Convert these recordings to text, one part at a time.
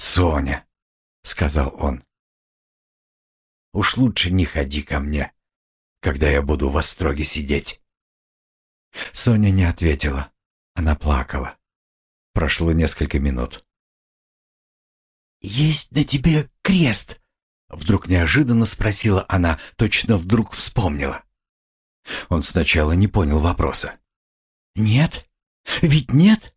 «Соня», — сказал он, — «уж лучше не ходи ко мне, когда я буду в остроге сидеть». Соня не ответила. Она плакала. Прошло несколько минут. «Есть на тебе крест?» Вдруг неожиданно спросила она, точно вдруг вспомнила. Он сначала не понял вопроса. «Нет? Ведь нет?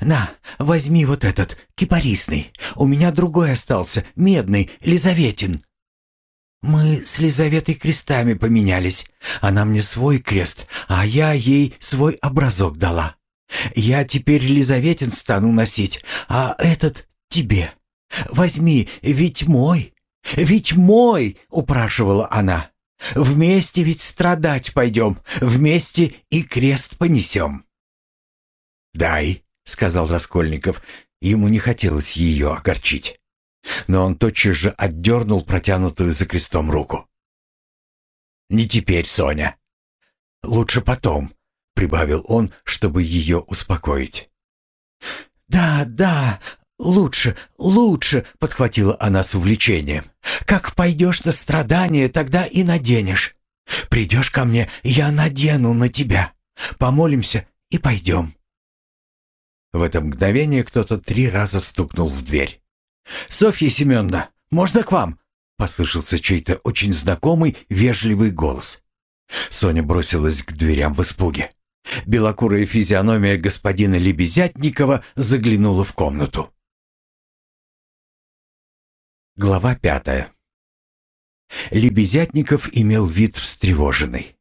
На, возьми вот этот, кипарисный. У меня другой остался, медный, Лизаветин». «Мы с Лизаветой крестами поменялись. Она мне свой крест, а я ей свой образок дала. Я теперь Лизаветин стану носить, а этот тебе. Возьми, ведь мой, ведь мой!» — упрашивала она. «Вместе ведь страдать пойдем, вместе и крест понесем». «Дай», — сказал Раскольников, ему не хотелось ее огорчить. Но он тотчас же отдернул протянутую за крестом руку. «Не теперь, Соня. Лучше потом», — прибавил он, чтобы ее успокоить. «Да, да, лучше, лучше», — подхватила она с увлечением. «Как пойдешь на страдания, тогда и наденешь. Придешь ко мне, я надену на тебя. Помолимся и пойдем». В это мгновение кто-то три раза стукнул в дверь. «Софья Семеновна, можно к вам?» — послышался чей-то очень знакомый, вежливый голос. Соня бросилась к дверям в испуге. Белокурая физиономия господина Лебезятникова заглянула в комнату. Глава пятая. Лебезятников имел вид встревоженный.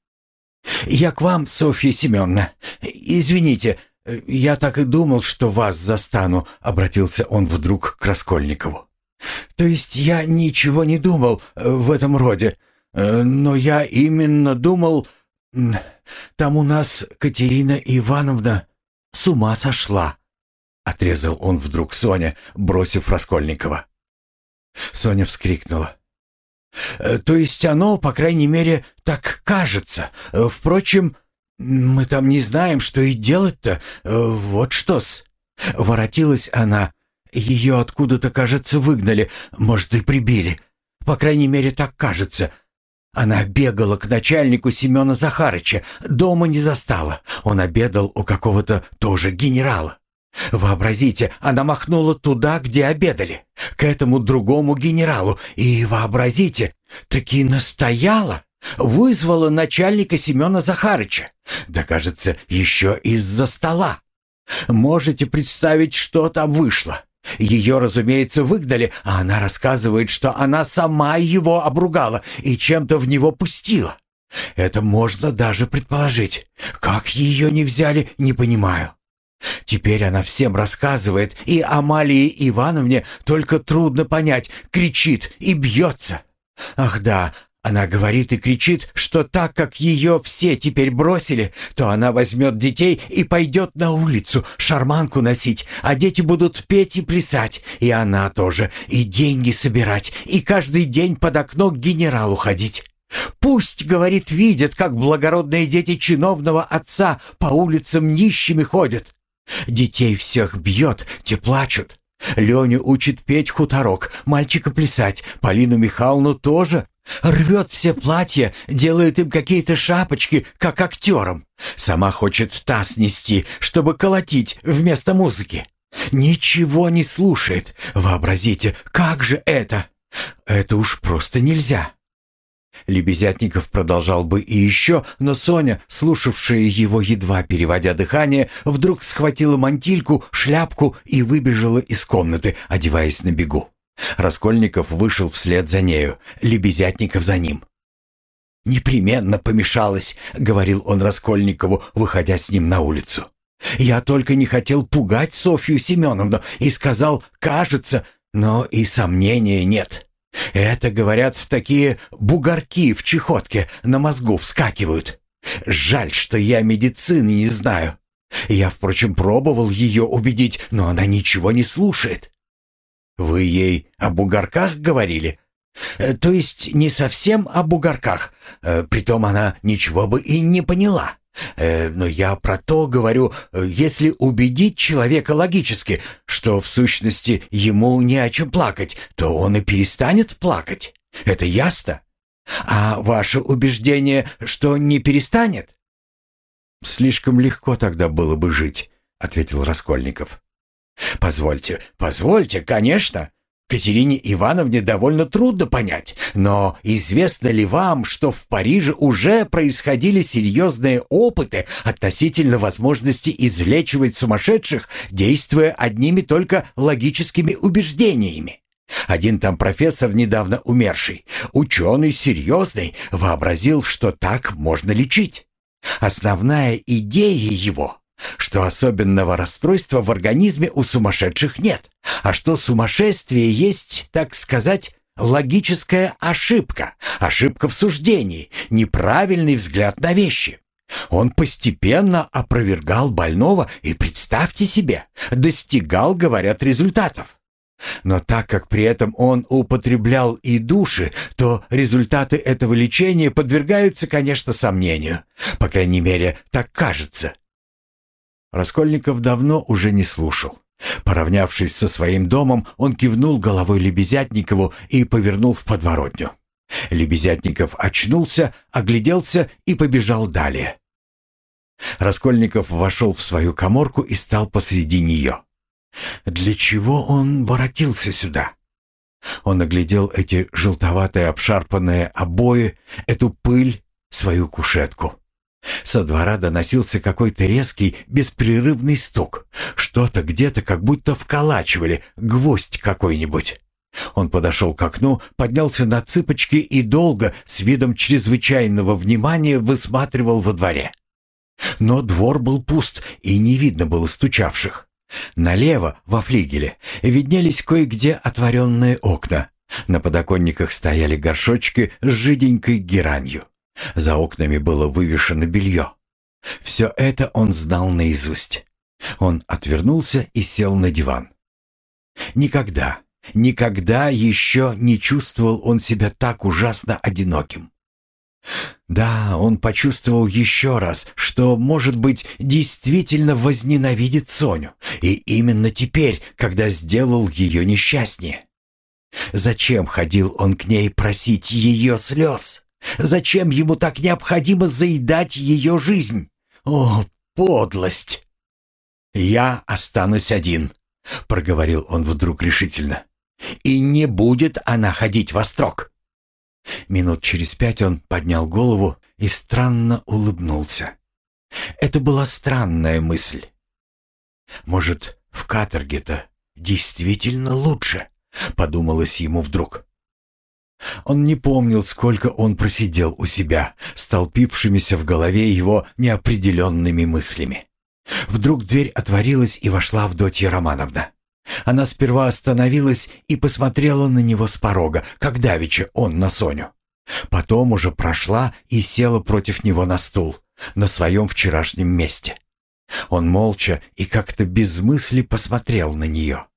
«Я к вам, Софья Семеновна. Извините, я так и думал, что вас застану», — обратился он вдруг к Раскольникову. «То есть я ничего не думал э, в этом роде, э, но я именно думал... Там у нас Катерина Ивановна с ума сошла», — отрезал он вдруг Соня, бросив Раскольникова. Соня вскрикнула. «Э, «То есть оно, по крайней мере, так кажется. Впрочем, мы там не знаем, что и делать-то. Вот что-с». Воротилась она. Ее откуда-то, кажется, выгнали, может, и прибили. По крайней мере, так кажется. Она бегала к начальнику Семена Захарыча, дома не застала. Он обедал у какого-то тоже генерала. Вообразите, она махнула туда, где обедали, к этому другому генералу, и вообразите, таки настояла, вызвала начальника Семена Захарыча, да, кажется, еще из-за стола. Можете представить, что там вышло? Ее, разумеется, выгнали, а она рассказывает, что она сама его обругала и чем-то в него пустила. Это можно даже предположить. Как ее не взяли, не понимаю. Теперь она всем рассказывает, и Амалии Ивановне только трудно понять, кричит и бьется. Ах да, она говорит и кричит, что так как ее все теперь бросили, то она возьмет детей и пойдет на улицу шарманку носить, а дети будут петь и плясать, и она тоже, и деньги собирать, и каждый день под окно к генералу ходить. Пусть, говорит, видят, как благородные дети чиновного отца по улицам нищими ходят. Детей всех бьет, те плачут. Леню учит петь хуторок, мальчика плясать, Полину Михайловну тоже. Рвет все платья, делает им какие-то шапочки, как актерам. Сама хочет таз нести, чтобы колотить вместо музыки. Ничего не слушает. Вообразите, как же это? Это уж просто нельзя. Лебезятников продолжал бы и еще, но Соня, слушавшая его едва переводя дыхание, вдруг схватила мантильку, шляпку и выбежала из комнаты, одеваясь на бегу. Раскольников вышел вслед за нею, Лебезятников за ним. «Непременно помешалась», — говорил он Раскольникову, выходя с ним на улицу. «Я только не хотел пугать Софью Семеновну и сказал «кажется», но и сомнения нет. Это, говорят, такие бугорки в чехотке на мозгу вскакивают. Жаль, что я медицины не знаю. Я, впрочем, пробовал ее убедить, но она ничего не слушает. Вы ей о бугорках говорили? Э, то есть не совсем о бугорках. Э, притом она ничего бы и не поняла. Э, но я про то говорю, если убедить человека логически, что в сущности ему не о чем плакать, то он и перестанет плакать. Это ясно? А ваше убеждение, что не перестанет? Слишком легко тогда было бы жить, ответил Раскольников. Позвольте, позвольте, конечно. Катерине Ивановне довольно трудно понять, но известно ли вам, что в Париже уже происходили серьезные опыты относительно возможности излечивать сумасшедших, действуя одними только логическими убеждениями? Один там профессор, недавно умерший, ученый серьезный, вообразил, что так можно лечить. Основная идея его что особенного расстройства в организме у сумасшедших нет, а что сумасшествие есть, так сказать, логическая ошибка, ошибка в суждении, неправильный взгляд на вещи. Он постепенно опровергал больного и, представьте себе, достигал, говорят, результатов. Но так как при этом он употреблял и души, то результаты этого лечения подвергаются, конечно, сомнению. По крайней мере, так кажется. Раскольников давно уже не слушал. Поравнявшись со своим домом, он кивнул головой Лебезятникову и повернул в подворотню. Лебезятников очнулся, огляделся и побежал далее. Раскольников вошел в свою коморку и стал посреди нее. Для чего он воротился сюда? Он оглядел эти желтоватые обшарпанные обои, эту пыль, свою кушетку. Со двора доносился какой-то резкий, беспрерывный стук. Что-то где-то как будто вколачивали, гвоздь какой-нибудь. Он подошел к окну, поднялся на цыпочки и долго, с видом чрезвычайного внимания, высматривал во дворе. Но двор был пуст, и не видно было стучавших. Налево, во флигеле, виднелись кое-где отворенные окна. На подоконниках стояли горшочки с жиденькой геранью. За окнами было вывешено белье. Все это он знал наизусть. Он отвернулся и сел на диван. Никогда, никогда еще не чувствовал он себя так ужасно одиноким. Да, он почувствовал еще раз, что, может быть, действительно возненавидит Соню, и именно теперь, когда сделал ее несчастнее. Зачем ходил он к ней просить ее слез? Зачем ему так необходимо заедать ее жизнь? О, подлость! «Я останусь один», — проговорил он вдруг решительно. «И не будет она ходить во строк». Минут через пять он поднял голову и странно улыбнулся. Это была странная мысль. «Может, в каторге-то действительно лучше?» — подумалось ему вдруг. Он не помнил, сколько он просидел у себя, столпившимися в голове его неопределенными мыслями. Вдруг дверь отворилась и вошла Авдотья Романовна. Она сперва остановилась и посмотрела на него с порога, как давеча он на Соню. Потом уже прошла и села против него на стул, на своем вчерашнем месте. Он молча и как-то без мысли посмотрел на нее.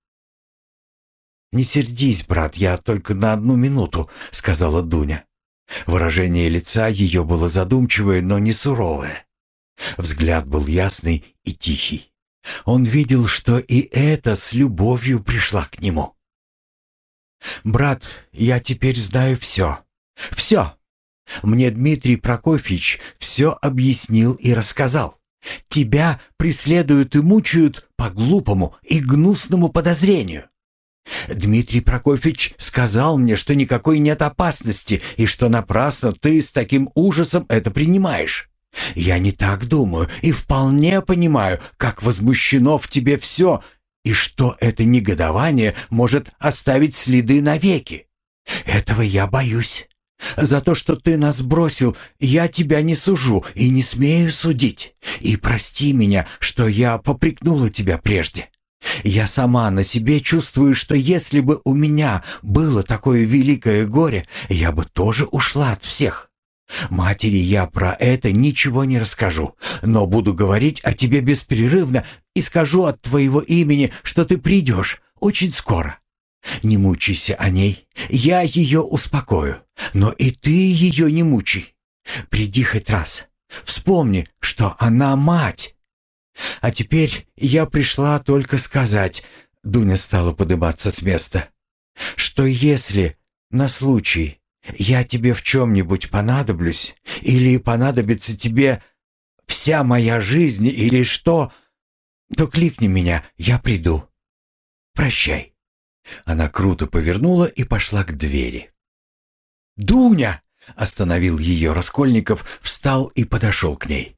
«Не сердись, брат, я только на одну минуту», — сказала Дуня. Выражение лица ее было задумчивое, но не суровое. Взгляд был ясный и тихий. Он видел, что и это с любовью пришла к нему. «Брат, я теперь знаю все. Все. Мне Дмитрий Прокофьевич все объяснил и рассказал. Тебя преследуют и мучают по глупому и гнусному подозрению. Дмитрий Прокофьевич сказал мне, что никакой нет опасности и что напрасно ты с таким ужасом это принимаешь. Я не так думаю и вполне понимаю, как возмущено в тебе все и что это негодование может оставить следы навеки. Этого я боюсь. За то, что ты нас бросил, я тебя не сужу и не смею судить. И прости меня, что я попрекнула тебя прежде. Я сама на себе чувствую, что если бы у меня было такое великое горе, я бы тоже ушла от всех. Матери я про это ничего не расскажу, но буду говорить о тебе беспрерывно и скажу от твоего имени, что ты придешь очень скоро. Не мучайся о ней, я ее успокою, но и ты ее не мучай. Приди хоть раз, Вспомни, что она мать. А теперь я пришла только сказать, Дуня стала подниматься с места, что если на случай я тебе в чем-нибудь понадоблюсь или понадобится тебе вся моя жизнь или что, то кликни меня, я приду. Прощай. Она круто повернула и пошла к двери. «Дуня!» — остановил ее Раскольников, встал и подошел к ней.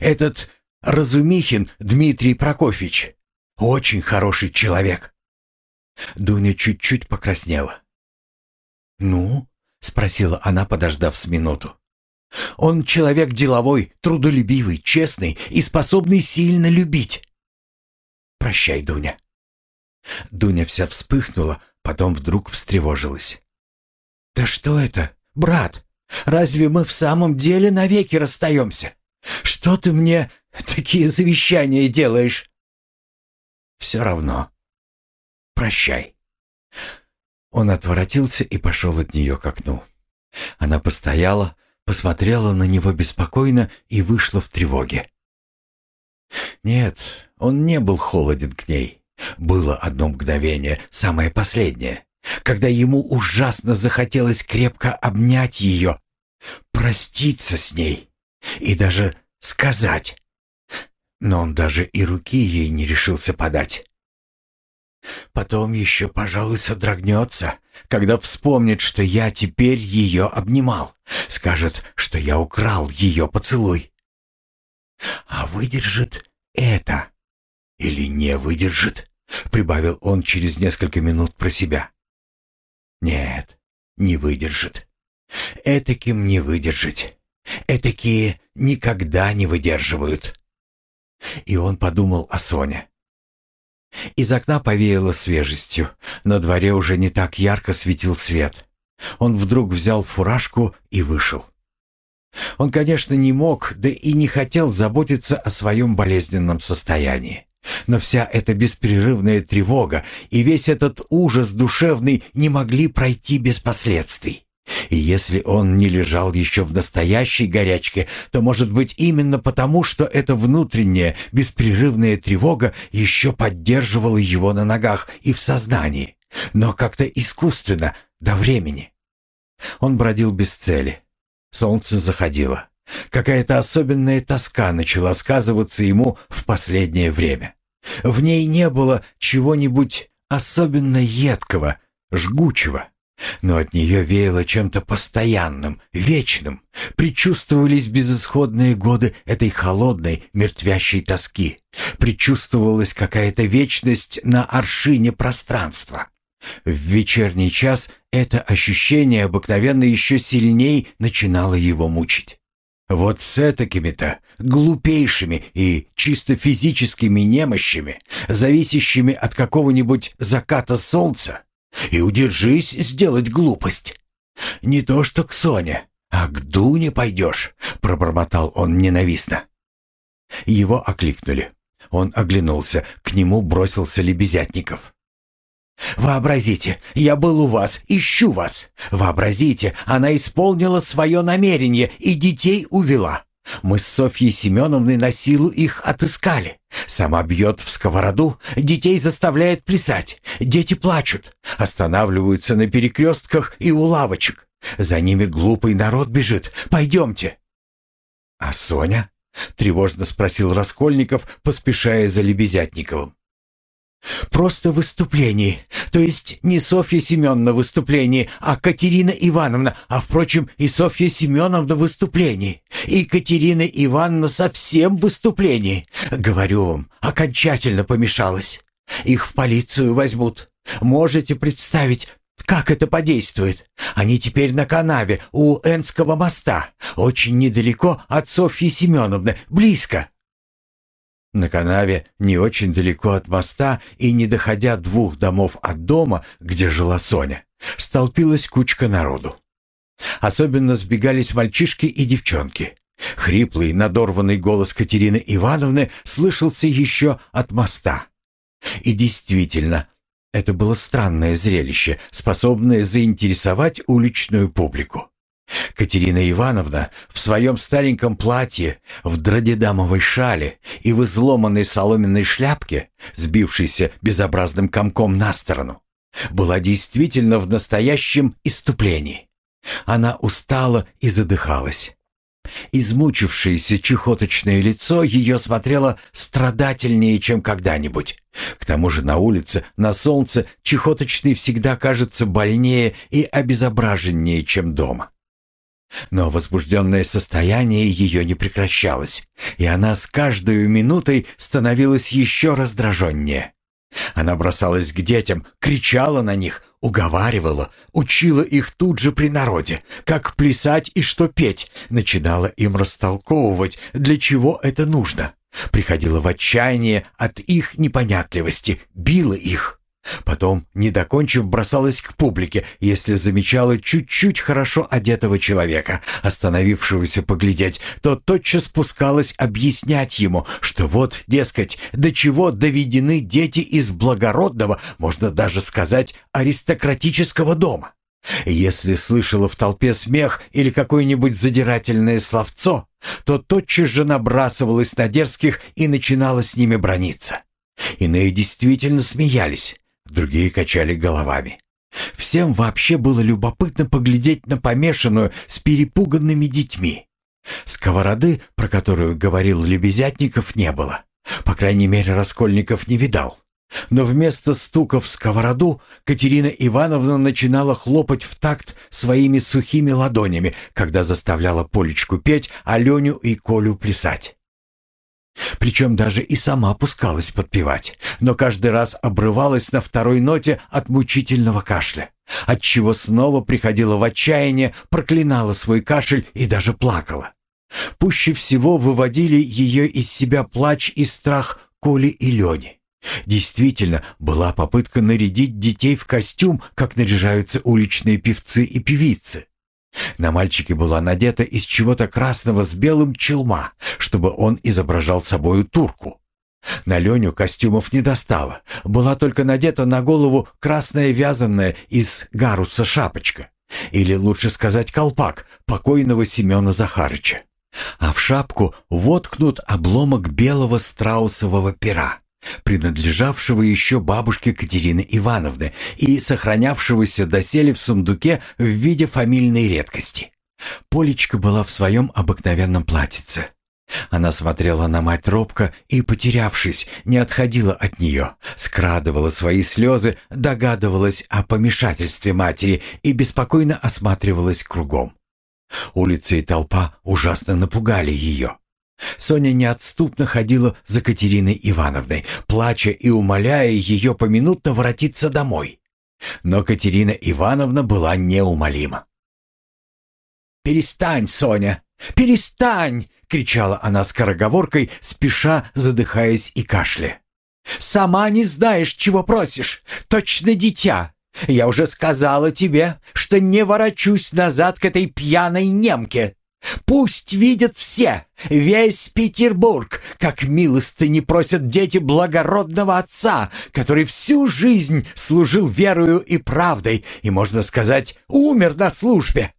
«Этот Разумихин Дмитрий Прокофьевич. Очень хороший человек». Дуня чуть-чуть покраснела. «Ну?» — спросила она, подождав с минуту. «Он человек деловой, трудолюбивый, честный и способный сильно любить». «Прощай, Дуня». Дуня вся вспыхнула, потом вдруг встревожилась. «Да что это, брат? Разве мы в самом деле навеки расстаемся? Что ты мне такие завещания делаешь?» «Все равно. Прощай». Он отворотился и пошел от нее к окну. Она постояла, посмотрела на него беспокойно и вышла в тревоге. Нет, он не был холоден к ней. Было одно мгновение, самое последнее, когда ему ужасно захотелось крепко обнять ее, проститься с ней и даже сказать. Но он даже и руки ей не решился подать. Потом еще, пожалуй, содрогнется, когда вспомнит, что я теперь ее обнимал. Скажет, что я украл ее поцелуй. А выдержит это или не выдержит, прибавил он через несколько минут про себя. Нет, не выдержит. Этаким не выдержать. Этакие никогда не выдерживают. И он подумал о Соне. Из окна повеяло свежестью. На дворе уже не так ярко светил свет. Он вдруг взял фуражку и вышел. Он, конечно, не мог, да и не хотел заботиться о своем болезненном состоянии. Но вся эта беспрерывная тревога и весь этот ужас душевный не могли пройти без последствий. И если он не лежал еще в настоящей горячке, то, может быть, именно потому, что эта внутренняя беспрерывная тревога еще поддерживала его на ногах и в сознании, но как-то искусственно, до времени. Он бродил без цели. Солнце заходило. Какая-то особенная тоска начала сказываться ему в последнее время. В ней не было чего-нибудь особенно едкого, жгучего. Но от нее веяло чем-то постоянным, вечным. Причувствовались безысходные годы этой холодной, мертвящей тоски. Причувствовалась какая-то вечность на аршине пространства. В вечерний час это ощущение обыкновенно еще сильней начинало его мучить. Вот с такими-то глупейшими и чисто физическими немощами, зависящими от какого-нибудь заката солнца, и удержись сделать глупость. Не то что к Соне, а к Дуне пойдешь, пробормотал он ненавистно. Его окликнули. Он оглянулся, к нему бросился Лебезятников. «Вообразите, я был у вас, ищу вас. Вообразите, она исполнила свое намерение и детей увела. Мы с Софьей Семеновной на силу их отыскали. Сама бьет в сковороду, детей заставляет плясать. Дети плачут, останавливаются на перекрестках и у лавочек. За ними глупый народ бежит. Пойдемте. А Соня? Тревожно спросил Раскольников, поспешая за Лебезятниковым. Просто выступление. То есть не Софья Семеновна выступление, а Катерина Ивановна, а, впрочем, и Софья Семеновна выступление. И Катерина Ивановна совсем выступление. Говорю вам, окончательно помешалась. Их в полицию возьмут. Можете представить, как это подействует? Они теперь на канаве у Энского моста, очень недалеко от Софьи Семеновны, близко. На канаве, не очень далеко от моста и не доходя двух домов от дома, где жила Соня, столпилась кучка народу. Особенно сбегались мальчишки и девчонки. Хриплый, надорванный голос Катерины Ивановны слышался еще от моста. И действительно, это было странное зрелище, способное заинтересовать уличную публику. Катерина Ивановна в своем стареньком платье, в дродедамовой шале и в изломанной соломенной шляпке, сбившейся безобразным комком на сторону, была действительно в настоящем иступлении. Она устала и задыхалась. Измучившееся чехоточное лицо ее смотрело страдательнее, чем когда-нибудь. К тому же на улице, на солнце, чехоточный всегда кажется больнее и обезображеннее, чем дома. Но возбужденное состояние ее не прекращалось, и она с каждой минутой становилась еще раздраженнее. Она бросалась к детям, кричала на них, уговаривала, учила их тут же при народе, как плясать и что петь, начинала им растолковывать, для чего это нужно. Приходила в отчаяние от их непонятливости, била их. Потом, не докончив, бросалась к публике, если замечала чуть-чуть хорошо одетого человека, остановившегося поглядеть, то тотчас спускалась объяснять ему, что вот, дескать, до чего доведены дети из благородного, можно даже сказать, аристократического дома. Если слышала в толпе смех или какое-нибудь задирательное словцо, то тотчас же набрасывалась на дерзких и начинала с ними брониться. Иные действительно смеялись, другие качали головами. Всем вообще было любопытно поглядеть на помешанную с перепуганными детьми. Сковороды, про которую говорил Лебезятников, не было. По крайней мере, Раскольников не видал. Но вместо стука в сковороду Катерина Ивановна начинала хлопать в такт своими сухими ладонями, когда заставляла Полечку петь, а Леню и Колю плясать. Причем даже и сама пускалась подпевать, но каждый раз обрывалась на второй ноте от мучительного кашля, отчего снова приходила в отчаяние, проклинала свой кашель и даже плакала. Пуще всего выводили ее из себя плач и страх Коли и Лени. Действительно, была попытка нарядить детей в костюм, как наряжаются уличные певцы и певицы. На мальчике была надета из чего-то красного с белым челма, чтобы он изображал собою турку. На Леню костюмов не достало, была только надета на голову красная вязаная из гаруса шапочка, или лучше сказать колпак покойного Семена Захарыча. А в шапку воткнут обломок белого страусового пера принадлежавшего еще бабушке Катерины Ивановны и сохранявшегося доселе в сундуке в виде фамильной редкости. Полечка была в своем обыкновенном платьице. Она смотрела на мать робко и, потерявшись, не отходила от нее, скрадывала свои слезы, догадывалась о помешательстве матери и беспокойно осматривалась кругом. Улица и толпа ужасно напугали ее. Соня неотступно ходила за Катериной Ивановной, плача и умоляя ее поминутно воротиться домой. Но Катерина Ивановна была неумолима. «Перестань, Соня! Перестань!» — кричала она скороговоркой, спеша, задыхаясь и кашля. «Сама не знаешь, чего просишь. Точно дитя. Я уже сказала тебе, что не ворочусь назад к этой пьяной немке. Пусть видят все, весь Петербург, как милости просят дети благородного отца, который всю жизнь служил верою и правдой и, можно сказать, умер на службе.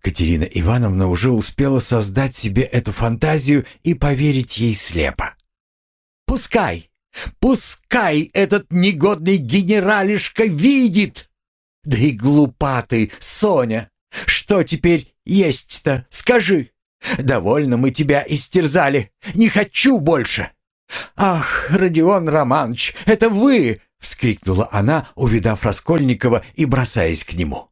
Катерина Ивановна уже успела создать себе эту фантазию и поверить ей слепо. «Пускай, пускай этот негодный генералишка видит!» «Да и глупа ты, Соня! Что теперь есть-то? Скажи. Довольно мы тебя истерзали. Не хочу больше. Ах, Родион Романович, это вы! вскрикнула она, увидав Раскольникова и бросаясь к нему.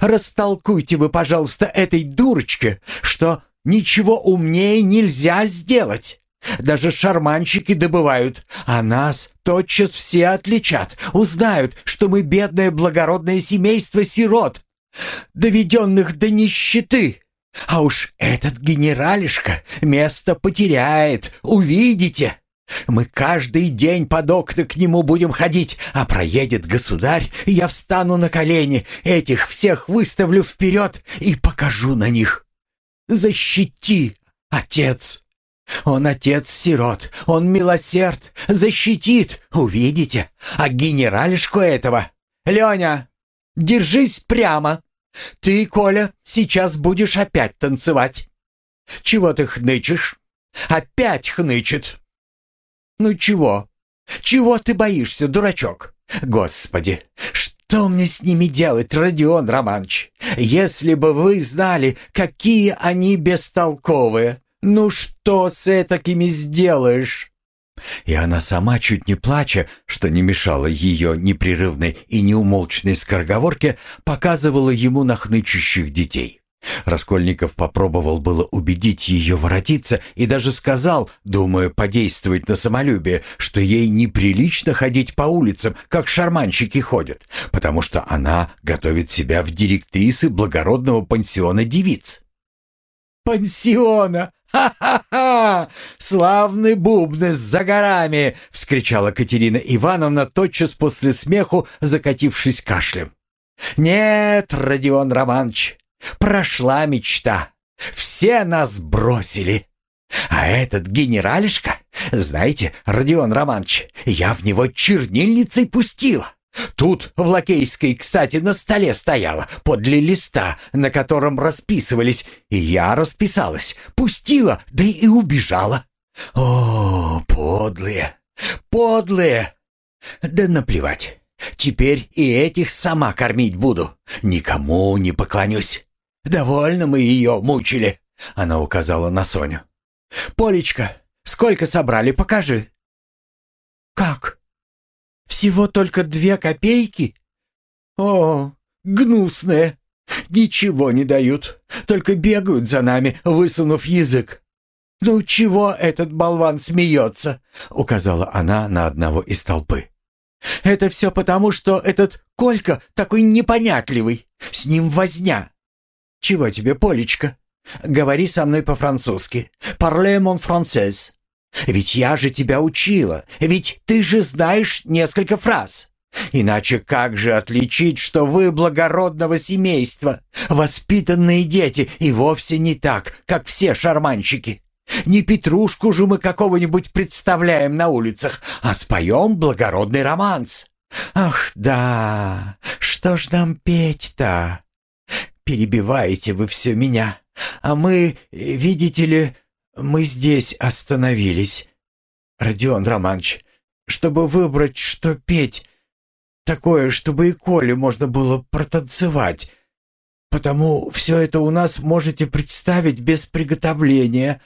Растолкуйте вы, пожалуйста, этой дурочке, что ничего умнее нельзя сделать. Даже шарманщики добывают, а нас тотчас все отличат, узнают, что мы бедное благородное семейство сирот, доведенных до нищеты. А уж этот генералишка место потеряет, увидите. Мы каждый день под окна к нему будем ходить, а проедет государь, я встану на колени, этих всех выставлю вперед и покажу на них. Защити, отец. Он отец сирот, он милосерд, защитит, увидите. А генералишку этого... Леня, держись прямо, Ты, Коля, сейчас будешь опять танцевать. Чего ты хнычешь? Опять хнычет. Ну чего? Чего ты боишься, дурачок? Господи, что мне с ними делать, Родион Романович? Если бы вы знали, какие они бестолковые. Ну что с такими сделаешь? И она сама, чуть не плача, что не мешало ее непрерывной и неумолчной скороговорке, показывала ему нахнычущих детей. Раскольников попробовал было убедить ее воротиться и даже сказал, думая подействовать на самолюбие, что ей неприлично ходить по улицам, как шарманщики ходят, потому что она готовит себя в директрисы благородного пансиона девиц. «Пансиона! Ха-ха-ха! Славный бубны за горами!» — вскричала Катерина Ивановна тотчас после смеху, закатившись кашлем. «Нет, Родион Романович, Прошла мечта. Все нас бросили. А этот генералишка, знаете, Родион Романович, я в него чернильницей пустила. Тут в Лакейской, кстати, на столе стояла, подле листа, на котором расписывались, и я расписалась, пустила, да и убежала. О, подлые, подлые! Да наплевать. Теперь и этих сама кормить буду. Никому не поклонюсь. «Довольно мы ее мучили», — она указала на Соню. «Полечка, сколько собрали, покажи». «Как? Всего только две копейки? О, гнусные! Ничего не дают, только бегают за нами, высунув язык. «Ну чего этот болван смеется?» — указала она на одного из толпы. «Это все потому, что этот Колька такой непонятливый, с ним возня. «Чего тебе, Полечка? Говори со мной по-французски. Parle mon français. Ведь я же тебя учила, ведь ты же знаешь несколько фраз. Иначе как же отличить, что вы благородного семейства, воспитанные дети, и вовсе не так, как все шарманщики? Не петрушку же мы какого-нибудь представляем на улицах, а споем благородный романс. Ах, да, что ж нам петь-то? перебиваете вы все меня. А мы, видите ли, мы здесь остановились. Родион Романович, чтобы выбрать, что петь, такое, чтобы и Коле можно было протанцевать. Потому все это у нас можете представить без приготовления.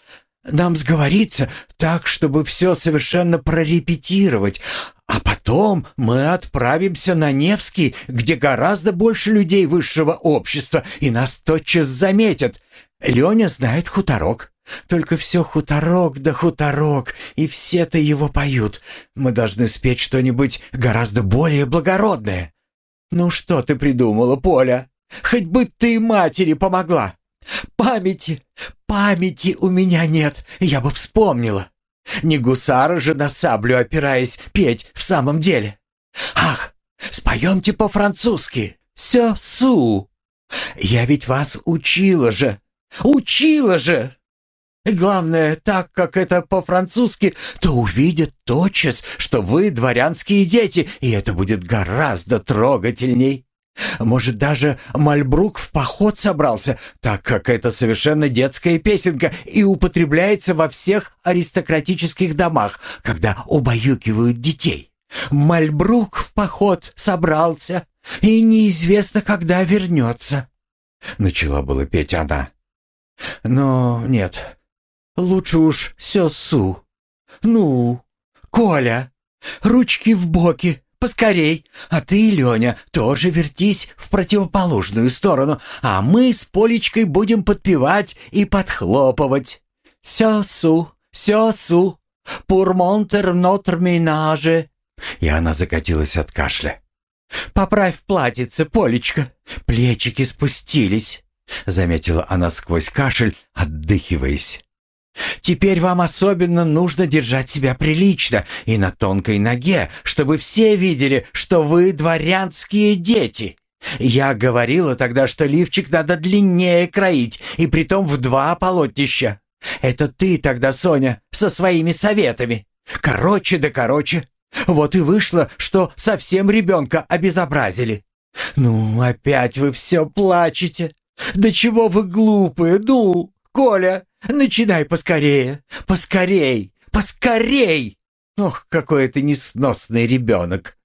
Нам сговориться так, чтобы все совершенно прорепетировать, а потом мы отправимся на Невский, где гораздо больше людей высшего общества, и нас тотчас заметят. Леня знает хуторок. Только все хуторок да хуторок, и все-то его поют. Мы должны спеть что-нибудь гораздо более благородное. Ну что ты придумала, Поля? Хоть бы ты матери помогла. Памяти, памяти у меня нет, я бы вспомнила. Не гусара же на саблю опираясь петь в самом деле. Ах, споемте по-французски. Сё су. Я ведь вас учила же. Учила же. И главное, так как это по-французски, то увидят тотчас, что вы дворянские дети, и это будет гораздо трогательней. Может, даже Мальбрук в поход собрался, так как это совершенно детская песенка и употребляется во всех аристократических домах, когда убаюкивают детей. Мальбрук в поход собрался, и неизвестно, когда вернется. Начала было петь она. Но нет, лучше уж сёсу. Ну, Коля, ручки в боки, Поскорей. А ты, Леня, тоже вертись в противоположную сторону, а мы с Полечкой будем подпевать и подхлопывать. Сёсу, сёсу, пурмонтер нотр минаже. И она закатилась от кашля. «Поправь платьице, Полечка, плечики спустились», — заметила она сквозь кашель, отдыхиваясь. Теперь вам особенно нужно держать себя прилично и на тонкой ноге, чтобы все видели, что вы дворянские дети. Я говорила тогда, что лифчик надо длиннее кроить, и притом в два полотнища. Это ты тогда, Соня, со своими советами. Короче да короче. Вот и вышло, что совсем ребенка обезобразили. «Ну, опять вы все плачете! Да чего вы глупые, ну, Коля, начинай поскорее, поскорей, поскорей! Ох, какой это несносный ребенок!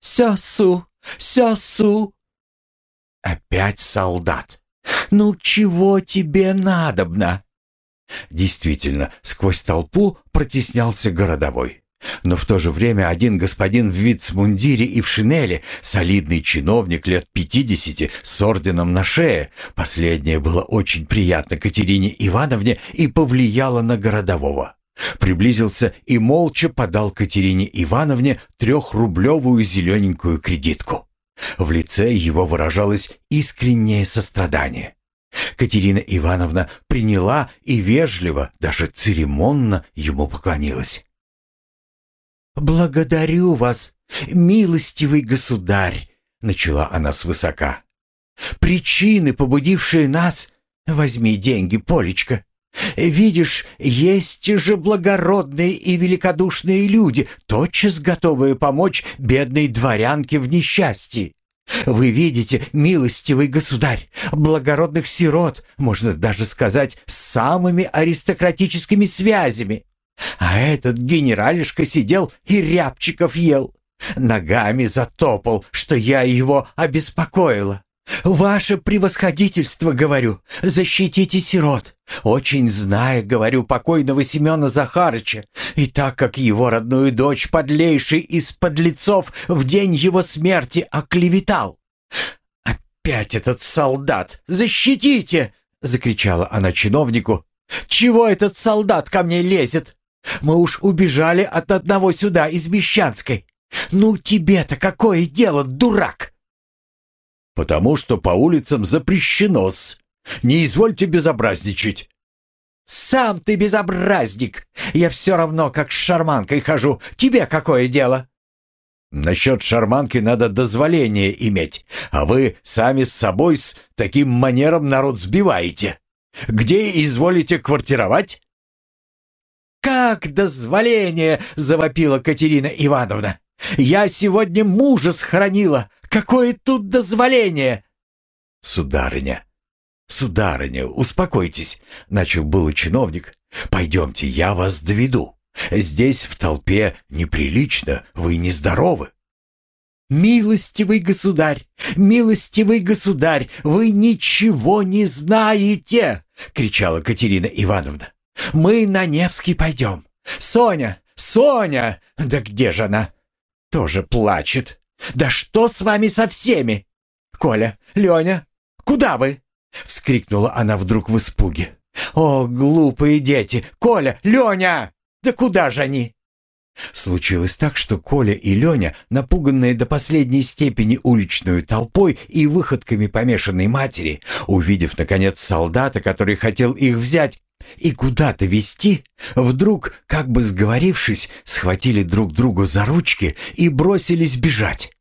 Сёсу, сёсу!» Опять солдат. «Ну, чего тебе надобно?» Действительно, сквозь толпу протеснялся городовой. Но в то же время один господин в вицмундире и в шинели, солидный чиновник лет пятидесяти с орденом на шее, последнее было очень приятно Катерине Ивановне и повлияло на городового. Приблизился и молча подал Катерине Ивановне трехрублевую зелененькую кредитку. В лице его выражалось искреннее сострадание. Катерина Ивановна приняла и вежливо, даже церемонно ему поклонилась. «Благодарю вас, милостивый государь», — начала она свысока. «Причины, побудившие нас... Возьми деньги, Полечка. Видишь, есть же благородные и великодушные люди, тотчас готовые помочь бедной дворянке в несчастье. Вы видите, милостивый государь, благородных сирот, можно даже сказать, с самыми аристократическими связями. А этот генералишка сидел и рябчиков ел. Ногами затопал, что я его обеспокоила. «Ваше превосходительство, говорю, защитите сирот. Очень зная, говорю, покойного Семена Захарыча, и так как его родную дочь, подлейший из подлецов, в день его смерти оклеветал. «Опять этот солдат! Защитите!» — закричала она чиновнику. «Чего этот солдат ко мне лезет? Мы уж убежали от одного сюда, из Мещанской. Ну тебе-то какое дело, дурак?» «Потому что по улицам запрещено-с. Не извольте безобразничать». «Сам ты безобразник! Я все равно как с шарманкой хожу. Тебе какое дело?» «Насчет шарманки надо дозволение иметь, а вы сами с собой с таким манером народ сбиваете. Где изволите квартировать?» «Как дозволение!» — завопила Катерина Ивановна. Я сегодня мужа схоронила. Какое тут дозволение?» «Сударыня, сударыня, успокойтесь», — начал было чиновник. «Пойдемте, я вас доведу. Здесь в толпе неприлично, вы нездоровы». «Милостивый государь, милостивый государь, вы ничего не знаете!» — кричала Катерина Ивановна. «Мы на Невский пойдем. Соня, Соня! Да где же она? тоже плачет. Да что с вами со всеми? Коля, Леня, куда вы? Вскрикнула она вдруг в испуге. О, глупые дети! Коля, Леня! Да куда же они? Случилось так, что Коля и Леня, напуганные до последней степени уличной толпой и выходками помешанной матери, увидев, наконец, солдата, который хотел их взять, и куда-то вести, вдруг, как бы сговорившись, схватили друг друга за ручки и бросились бежать.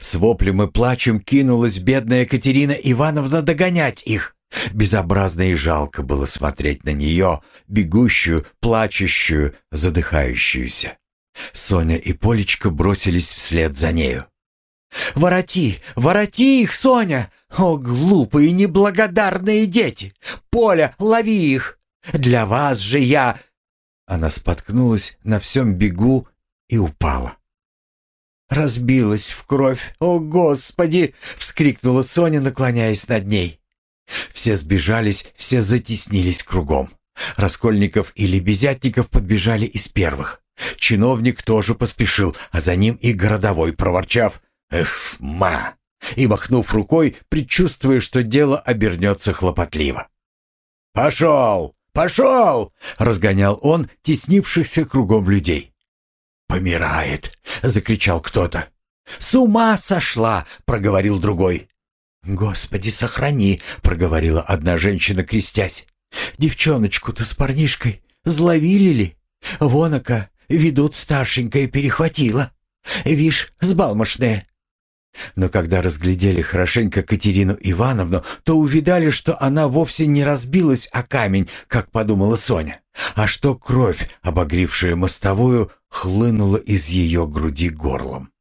С воплем и плачем кинулась бедная Катерина Ивановна догонять их. Безобразно и жалко было смотреть на нее, бегущую, плачущую, задыхающуюся. Соня и Полечка бросились вслед за нею. «Вороти! Вороти их, Соня! О, глупые неблагодарные дети! Поля, лови их! Для вас же я...» Она споткнулась на всем бегу и упала. «Разбилась в кровь! О, Господи!» — вскрикнула Соня, наклоняясь над ней. Все сбежались, все затеснились кругом. Раскольников и Лебезятников подбежали из первых. Чиновник тоже поспешил, а за ним и городовой, проворчав «Эх, ма!» и махнув рукой, предчувствуя, что дело обернется хлопотливо. «Пошел! «Пошел!» — разгонял он теснившихся кругом людей. «Помирает!» — закричал кто-то. «С ума сошла!» — проговорил другой. «Господи, сохрани!» — проговорила одна женщина, крестясь. «Девчоночку-то с парнишкой зловили ли? Вонока ведут старшенькая перехватила. Вишь, сбалмошная. Но когда разглядели хорошенько Катерину Ивановну, то увидали, что она вовсе не разбилась о камень, как подумала Соня, а что кровь, обогревшая мостовую, хлынула из ее груди горлом.